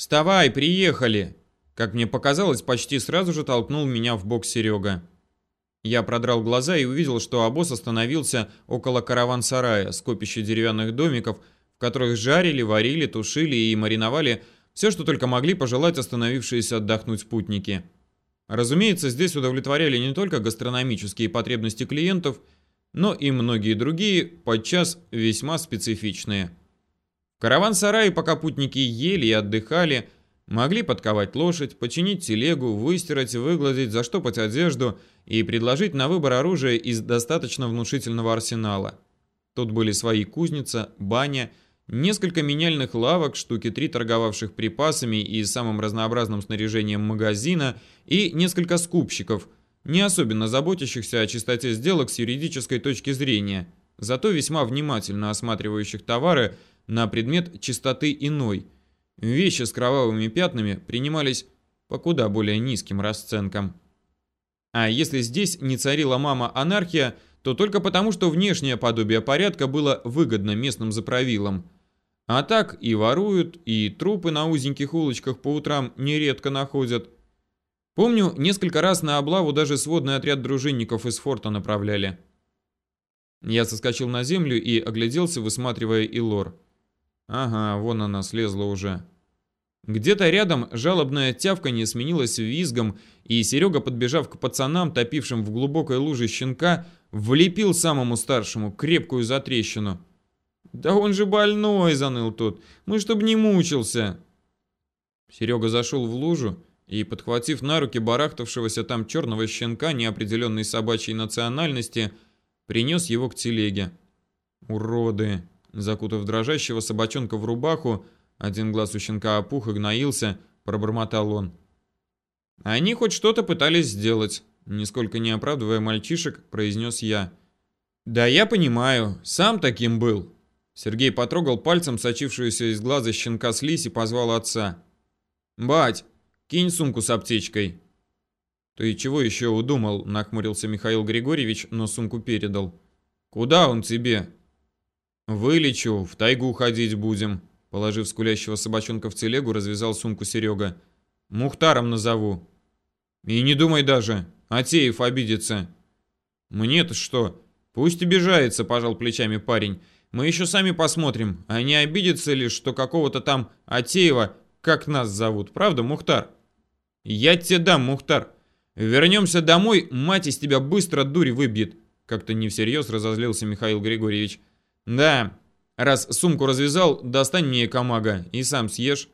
«Вставай, приехали!» Как мне показалось, почти сразу же толкнул меня в бок Серега. Я продрал глаза и увидел, что обоз остановился около караван-сарая, скопища деревянных домиков, в которых жарили, варили, тушили и мариновали все, что только могли пожелать остановившиеся отдохнуть спутники. Разумеется, здесь удовлетворяли не только гастрономические потребности клиентов, но и многие другие, подчас весьма специфичные. В караван-сарае, пока путники ели и отдыхали, Могли подковать лошадь, починить телегу, выстирать, выгладить, заштопать одежду и предложить на выбор оружие из достаточно внушительного арсенала. Тут были свои кузница, баня, несколько меняльных лавок, штуки три торговавших припасами и самым разнообразным снаряжением магазина и несколько скупщиков, не особенно заботящихся о чистоте сделок с юридической точки зрения, зато весьма внимательно осматривающих товары на предмет чистоты иной – Вещи с кровавыми пятнами принимались по куда более низким расценкам. А если здесь не царила мама анархия, то только потому, что внешнее подобие порядка было выгодно местным заправилам. А так и воруют, и трупы на узеньких улочках по утрам нередко находят. Помню, несколько раз на облаву даже сводный отряд дружинников из форта направляли. Я соскочил на землю и огляделся, высматривая Илор. Ага, вон она слезла уже. Где-то рядом жалобное тявканье сменилось визгом, и Серега, подбежав к пацанам, топившим в глубокой луже щенка, влепил самому старшему крепкую затрещину. «Да он же больной!» — заныл тот. «Мы чтоб не мучился!» Серега зашел в лужу и, подхватив на руки барахтавшегося там черного щенка неопределенной собачьей национальности, принес его к телеге. «Уроды!» Закутав дрожащего собачонка в рубаху, один глаз у щенка опух и гноился, пробормотал он. Они хоть что-то пытались сделать, нисколько не оправдывая мальчишек, произнес я. Да я понимаю, сам таким был. Сергей потрогал пальцем сочившуюся из глаза щенка слизь и позвал отца. «Бать, кинь сумку с аптечкой». «Ты чего еще удумал?» – нахмурился Михаил Григорьевич, но сумку передал. «Куда он тебе?» «Вылечу, в тайгу ходить будем», – положив скулящего собачонка в телегу, развязал сумку Серега. «Мухтаром назову». «И не думай даже, Атеев обидится». «Мне-то что? Пусть обижается», – пожал плечами парень. «Мы еще сами посмотрим, а не обидится ли, что какого-то там Атеева, как нас зовут, правда, Мухтар?» «Я тебе дам, Мухтар. Вернемся домой, мать из тебя быстро дурь выбьет», – как-то не всерьез разозлился Михаил Григорьевич. Да, раз сумку развязал, достань мне камага и сам съешь.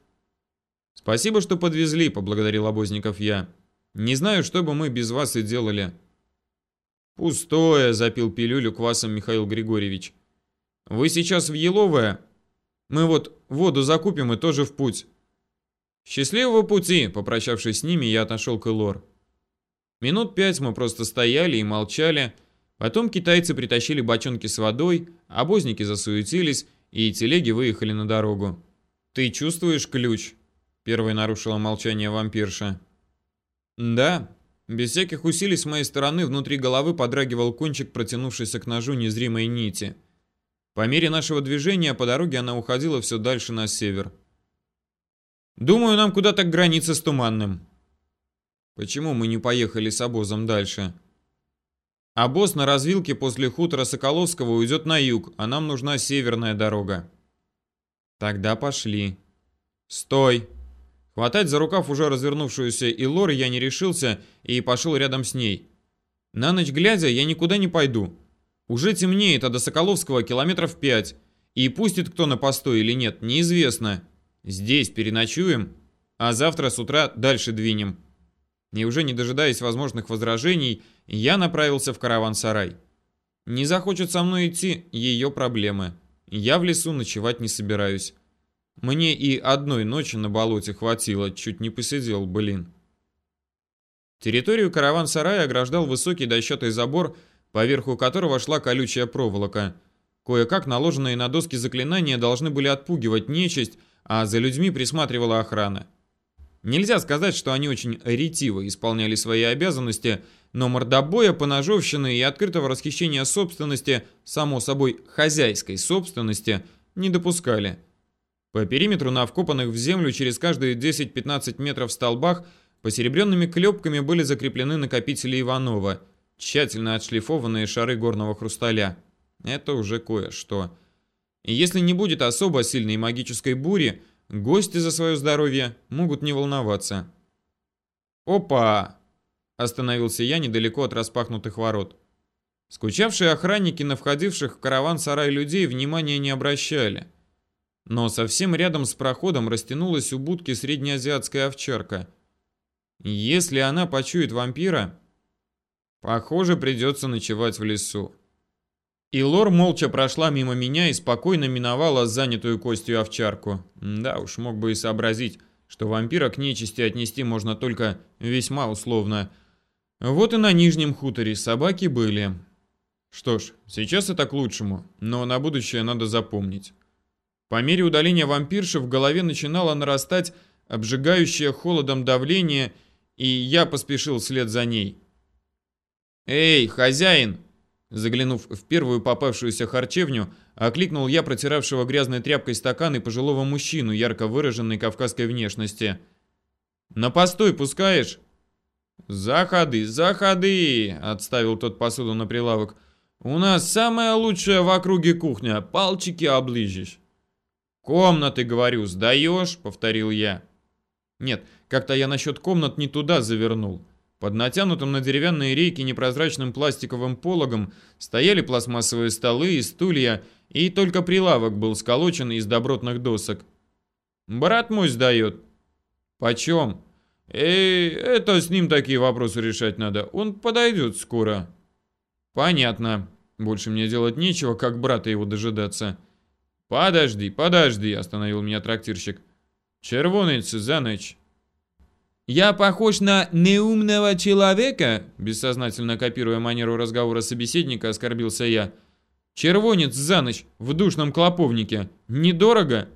Спасибо, что подвезли, поблагодарил обозников я. Не знаю, что бы мы без вас и делали. Пустое, запил пилюлю квасом Михаил Григорьевич. Вы сейчас в Еловое? Мы вот воду закупим и тоже в путь. Счастливого пути, попрощавшись с ними, я отошел к Элор. Минут пять мы просто стояли и молчали, Потом китайцы притащили бочонки с водой, обозники засуетились, и телеги выехали на дорогу. «Ты чувствуешь ключ?» Первой нарушила молчание вампирша. «Да». Без всяких усилий с моей стороны внутри головы подрагивал кончик, протянувшийся к ножу незримой нити. По мере нашего движения по дороге она уходила все дальше на север. «Думаю, нам куда-то к границе с Туманным». «Почему мы не поехали с обозом дальше?» А босс на развилке после хутора Соколовского уйдет на юг, а нам нужна северная дорога. Тогда пошли. Стой! Хватать за рукав уже развернувшуюся Илор я не решился и пошел рядом с ней. На ночь глядя, я никуда не пойду. Уже темнеет, а до Соколовского километров пять. И пустит кто на постой или нет, неизвестно. Здесь переночуем, а завтра с утра дальше двинем. И уже не дожидаясь возможных возражений, я направился в караван-сарай. Не захочет со мной идти, ее проблемы. Я в лесу ночевать не собираюсь. Мне и одной ночи на болоте хватило, чуть не посидел, блин. Территорию караван-сарая ограждал высокий дощатый забор, поверху которого шла колючая проволока. Кое-как наложенные на доски заклинания должны были отпугивать нечисть, а за людьми присматривала охрана. Нельзя сказать, что они очень ретиво исполняли свои обязанности, но мордобоя, поножовщины и открытого расхищения собственности, само собой хозяйской собственности, не допускали. По периметру на вкопанных в землю через каждые 10-15 метров столбах посеребренными клепками были закреплены накопители Иванова, тщательно отшлифованные шары горного хрусталя. Это уже кое-что. Если не будет особо сильной магической бури, гости за свое здоровье могут не волноваться. «Опа!» – остановился я недалеко от распахнутых ворот. Скучавшие охранники на входивших в караван-сарай людей внимания не обращали. Но совсем рядом с проходом растянулась у будки среднеазиатская овчарка. Если она почует вампира, похоже, придется ночевать в лесу. И Лор молча прошла мимо меня и спокойно миновала занятую костью овчарку. Да уж, мог бы и сообразить, что вампира к нечисти отнести можно только весьма условно. Вот и на Нижнем хуторе собаки были. Что ж, сейчас это к лучшему, но на будущее надо запомнить. По мере удаления вампирши в голове начинало нарастать обжигающее холодом давление, и я поспешил вслед за ней. «Эй, хозяин!» Заглянув в первую попавшуюся харчевню, окликнул я протиравшего грязной тряпкой стакан и пожилого мужчину ярко выраженной кавказской внешности. «На постой пускаешь?» «Заходы, заходы!» — отставил тот посуду на прилавок. «У нас самая лучшая в округе кухня, палчики оближешь». «Комнаты, говорю, сдаешь?» — повторил я. «Нет, как-то я насчет комнат не туда завернул». Под натянутым на деревянные рейки непрозрачным пластиковым пологом стояли пластмассовые столы и стулья, и только прилавок был сколочен из добротных досок. «Брат мой сдает». «Почем?» «Эй, это с ним такие вопросы решать надо. Он подойдет скоро». «Понятно. Больше мне делать нечего, как брата его дожидаться». «Подожди, подожди», — остановил меня трактирщик. «Червонец за ночь». «Я похож на неумного человека?» Бессознательно копируя манеру разговора собеседника, оскорбился я. «Червонец за ночь в душном клоповнике. Недорого?»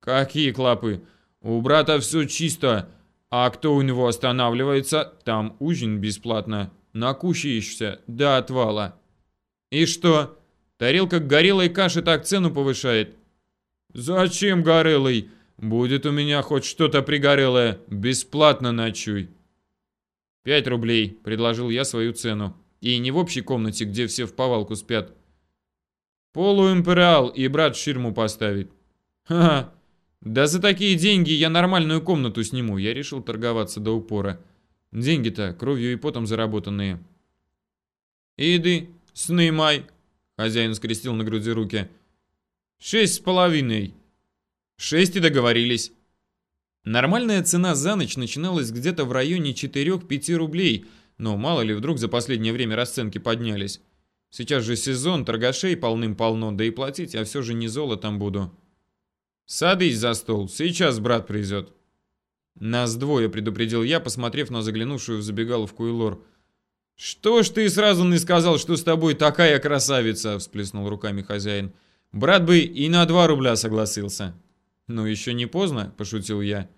«Какие клопы? У брата все чисто. А кто у него останавливается, там ужин бесплатно. Накущаешься до отвала». «И что? Тарелка горелой каши так цену повышает?» «Зачем горелый?» Будет у меня хоть что-то пригорелое, бесплатно ночуй. Пять рублей, предложил я свою цену. И не в общей комнате, где все в повалку спят. Полуимпериал и брат ширму поставит. Ха-ха. Да за такие деньги я нормальную комнату сниму. Я решил торговаться до упора. Деньги-то кровью и потом заработанные. Иди, снимай. Хозяин скрестил на груди руки. Шесть с половиной. Шесть и договорились. Нормальная цена за ночь начиналась где-то в районе 4-5 рублей, но мало ли вдруг за последнее время расценки поднялись. Сейчас же сезон, торгашей полным-полно, да и платить я все же не золотом буду. Садись за стол, сейчас брат придет. Нас двое, предупредил я, посмотрев на заглянувшую в забегаловку Илор. «Что ж ты сразу не сказал, что с тобой такая красавица?» – всплеснул руками хозяин. «Брат бы и на два рубля согласился». «Ну, еще не поздно», – пошутил я.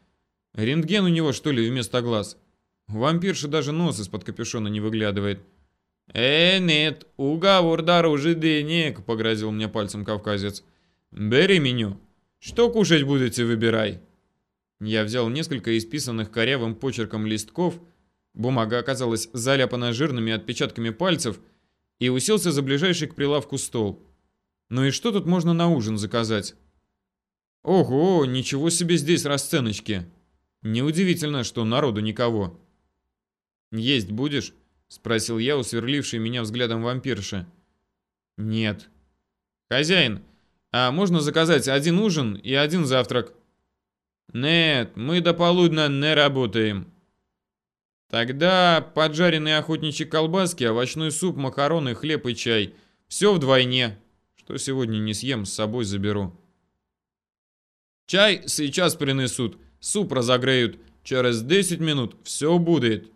«Рентген у него, что ли, вместо глаз? Вампирша даже нос из-под капюшона не выглядывает». «Э, нет, уговор дороже денег», – погрозил мне пальцем кавказец. «Бери меню. Что кушать будете, выбирай». Я взял несколько исписанных корявым почерком листков, бумага оказалась заляпана жирными отпечатками пальцев, и уселся за ближайший к прилавку стол. Ну и что тут можно на ужин заказать? Ого, ничего себе здесь расценочки. Неудивительно, что народу никого. Есть будешь? Спросил я у сверлившей меня взглядом вампирши. Нет. Хозяин, а можно заказать один ужин и один завтрак? Нет, мы до полудня не работаем. Тогда поджаренные охотничьи колбаски, овощной суп, макароны, хлеб и чай. Все вдвойне. Что сегодня не съем, с собой заберу. Чай сейчас принесут, суп разогреют. Через 10 минут все будет.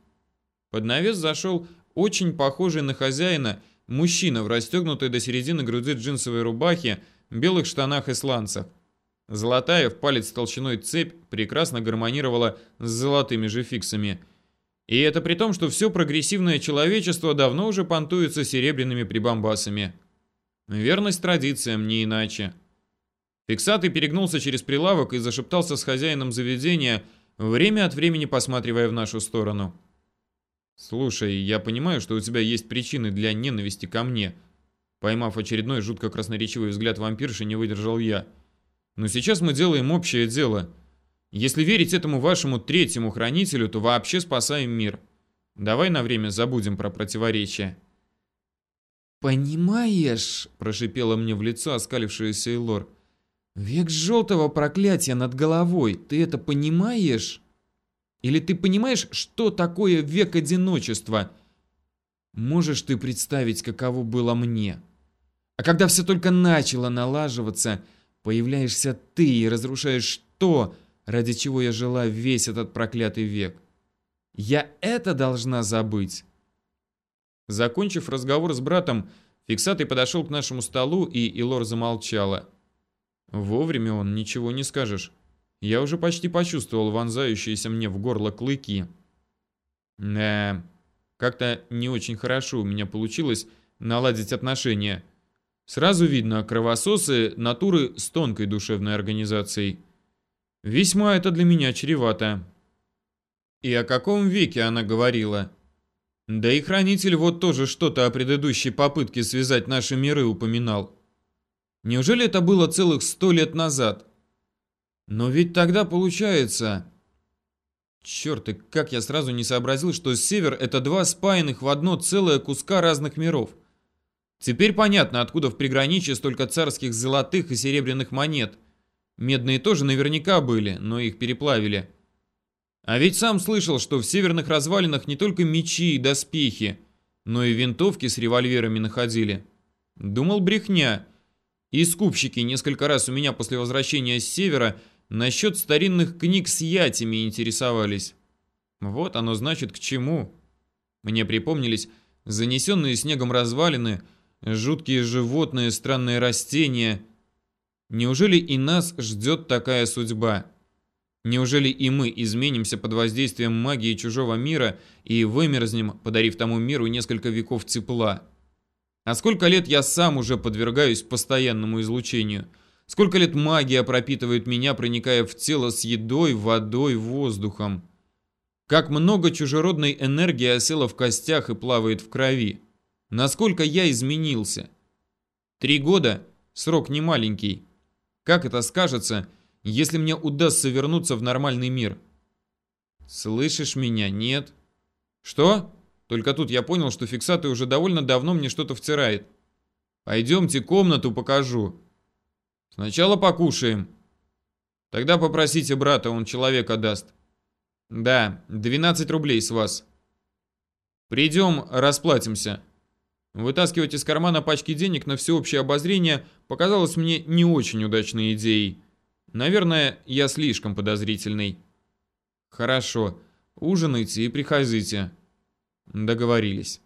Под навес зашел очень похожий на хозяина мужчина в расстегнутой до середины груди джинсовой рубахе, белых штанах и сланцах. Золотая в палец толщиной цепь прекрасно гармонировала с золотыми же фиксами. И это при том, что все прогрессивное человечество давно уже понтуется серебряными прибамбасами. Верность традициям не иначе. Фиксатый перегнулся через прилавок и зашептался с хозяином заведения, время от времени посматривая в нашу сторону. «Слушай, я понимаю, что у тебя есть причины для ненависти ко мне». Поймав очередной жутко красноречивый взгляд вампирши, не выдержал я. «Но сейчас мы делаем общее дело. Если верить этому вашему третьему хранителю, то вообще спасаем мир. Давай на время забудем про противоречия». «Понимаешь», — прошипела мне в лицо оскалившаяся Эйлор, «век желтого проклятия над головой, ты это понимаешь?» Или ты понимаешь, что такое век одиночества? Можешь ты представить, каково было мне? А когда все только начало налаживаться, появляешься ты и разрушаешь то, ради чего я жила весь этот проклятый век. Я это должна забыть. Закончив разговор с братом, Фиксатый подошел к нашему столу, и Илор замолчала. Вовремя он, ничего не скажешь. Я уже почти почувствовал вонзающиеся мне в горло клыки. Да, как-то не очень хорошо у меня получилось наладить отношения. Сразу видно, кровососы натуры с тонкой душевной организацией. Весьма это для меня чревато. И о каком веке она говорила? Да и хранитель вот тоже что-то о предыдущей попытке связать наши миры упоминал. Неужели это было целых сто лет назад? Но ведь тогда получается... Черт, и как я сразу не сообразил, что север — это два спаянных в одно целое куска разных миров. Теперь понятно, откуда в приграничье столько царских золотых и серебряных монет. Медные тоже наверняка были, но их переплавили. А ведь сам слышал, что в северных развалинах не только мечи и доспехи, но и винтовки с револьверами находили. Думал брехня. И скупщики несколько раз у меня после возвращения с севера насчет старинных книг с ятями интересовались. Вот оно значит к чему. Мне припомнились занесенные снегом развалины, жуткие животные, странные растения. Неужели и нас ждет такая судьба? Неужели и мы изменимся под воздействием магии чужого мира и вымерзнем, подарив тому миру несколько веков тепла? А сколько лет я сам уже подвергаюсь постоянному излучению – Сколько лет магия пропитывает меня, проникая в тело с едой, водой, воздухом. Как много чужеродной энергии осело в костях и плавает в крови. Насколько я изменился. Три года – срок не маленький. Как это скажется, если мне удастся вернуться в нормальный мир? Слышишь меня? Нет. Что? Только тут я понял, что фиксатый уже довольно давно мне что-то втирает. Пойдемте комнату покажу. Сначала покушаем. Тогда попросите брата, он человека даст. Да, 12 рублей с вас. Придем, расплатимся. Вытаскивать из кармана пачки денег на всеобщее обозрение показалось мне не очень удачной идеей. Наверное, я слишком подозрительный. Хорошо, ужинайте и приходите. Договорились.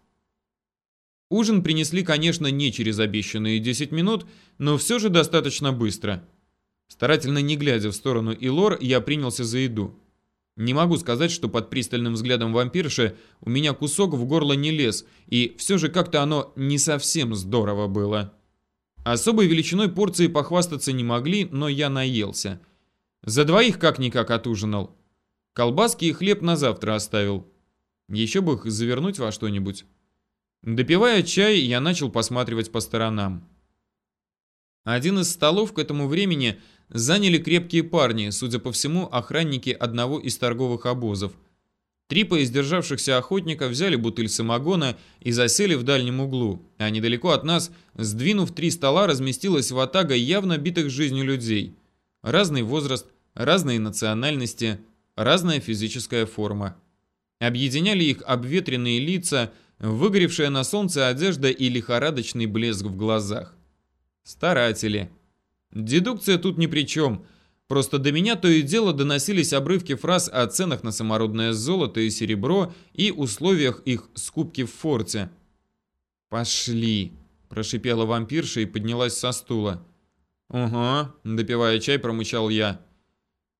Ужин принесли, конечно, не через обещанные 10 минут, но все же достаточно быстро. Старательно не глядя в сторону Илор, я принялся за еду. Не могу сказать, что под пристальным взглядом вампирши у меня кусок в горло не лез, и все же как-то оно не совсем здорово было. Особой величиной порции похвастаться не могли, но я наелся. За двоих как-никак отужинал. Колбаски и хлеб на завтра оставил. Еще бы их завернуть во что-нибудь. Допивая чай, я начал посматривать по сторонам. Один из столов к этому времени заняли крепкие парни, судя по всему, охранники одного из торговых обозов. Три поиздержавшихся охотника взяли бутыль самогона и засели в дальнем углу, а недалеко от нас, сдвинув три стола, разместилась ватага явно битых жизнью людей. Разный возраст, разные национальности, разная физическая форма. Объединяли их обветренные лица, выгоревшая на солнце одежда и лихорадочный блеск в глазах. Старатели. Дедукция тут ни при чем. Просто до меня то и дело доносились обрывки фраз о ценах на самородное золото и серебро и условиях их скупки в форте. «Пошли», – прошипела вампирша и поднялась со стула. «Угу», – допивая чай, промычал я.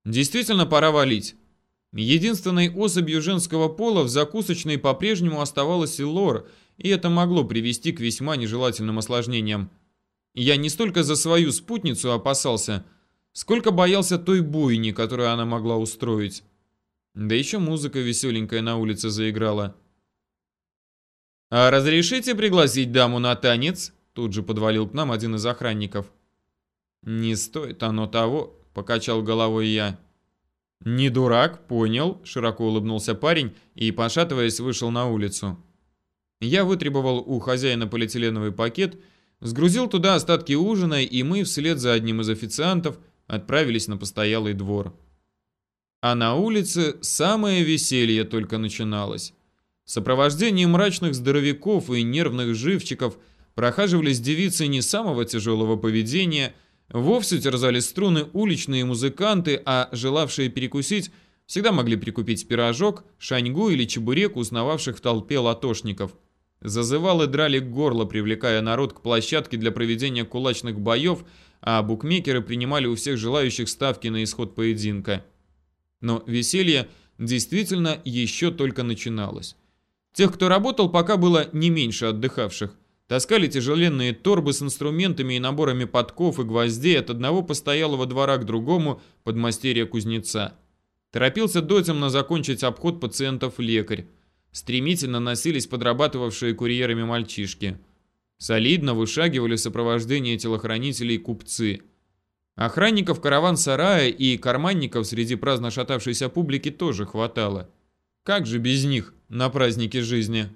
«Действительно пора валить. Единственной особью женского пола в закусочной по-прежнему оставалась и лор, и это могло привести к весьма нежелательным осложнениям. Я не столько за свою спутницу опасался, сколько боялся той бойни, которую она могла устроить. Да еще музыка веселенькая на улице заиграла. «А разрешите пригласить даму на танец?» Тут же подвалил к нам один из охранников. «Не стоит оно того», — покачал головой я. «Не дурак, понял», — широко улыбнулся парень и, пошатываясь, вышел на улицу. Я вытребовал у хозяина полиэтиленовый пакет, сгрузил туда остатки ужина, и мы вслед за одним из официантов отправились на постоялый двор. А на улице самое веселье только начиналось. В сопровождении мрачных здоровяков и нервных живчиков прохаживались девицы не самого тяжелого поведения, вовсе терзали струны уличные музыканты, а желавшие перекусить всегда могли прикупить пирожок, шаньгу или чебурек узнававших в толпе латошников. Зазывалы драли горло, привлекая народ к площадке для проведения кулачных боев, а букмекеры принимали у всех желающих ставки на исход поединка. Но веселье действительно еще только начиналось. Тех, кто работал, пока было не меньше отдыхавших. Таскали тяжеленные торбы с инструментами и наборами подков и гвоздей от одного постоялого двора к другому под мастерья кузнеца. Торопился дотемно закончить обход пациентов лекарь. Стремительно носились подрабатывавшие курьерами мальчишки. Солидно вышагивали в сопровождении телохранителей купцы. Охранников караван-сарая и карманников среди праздно шатавшейся публики тоже хватало. Как же без них на празднике жизни?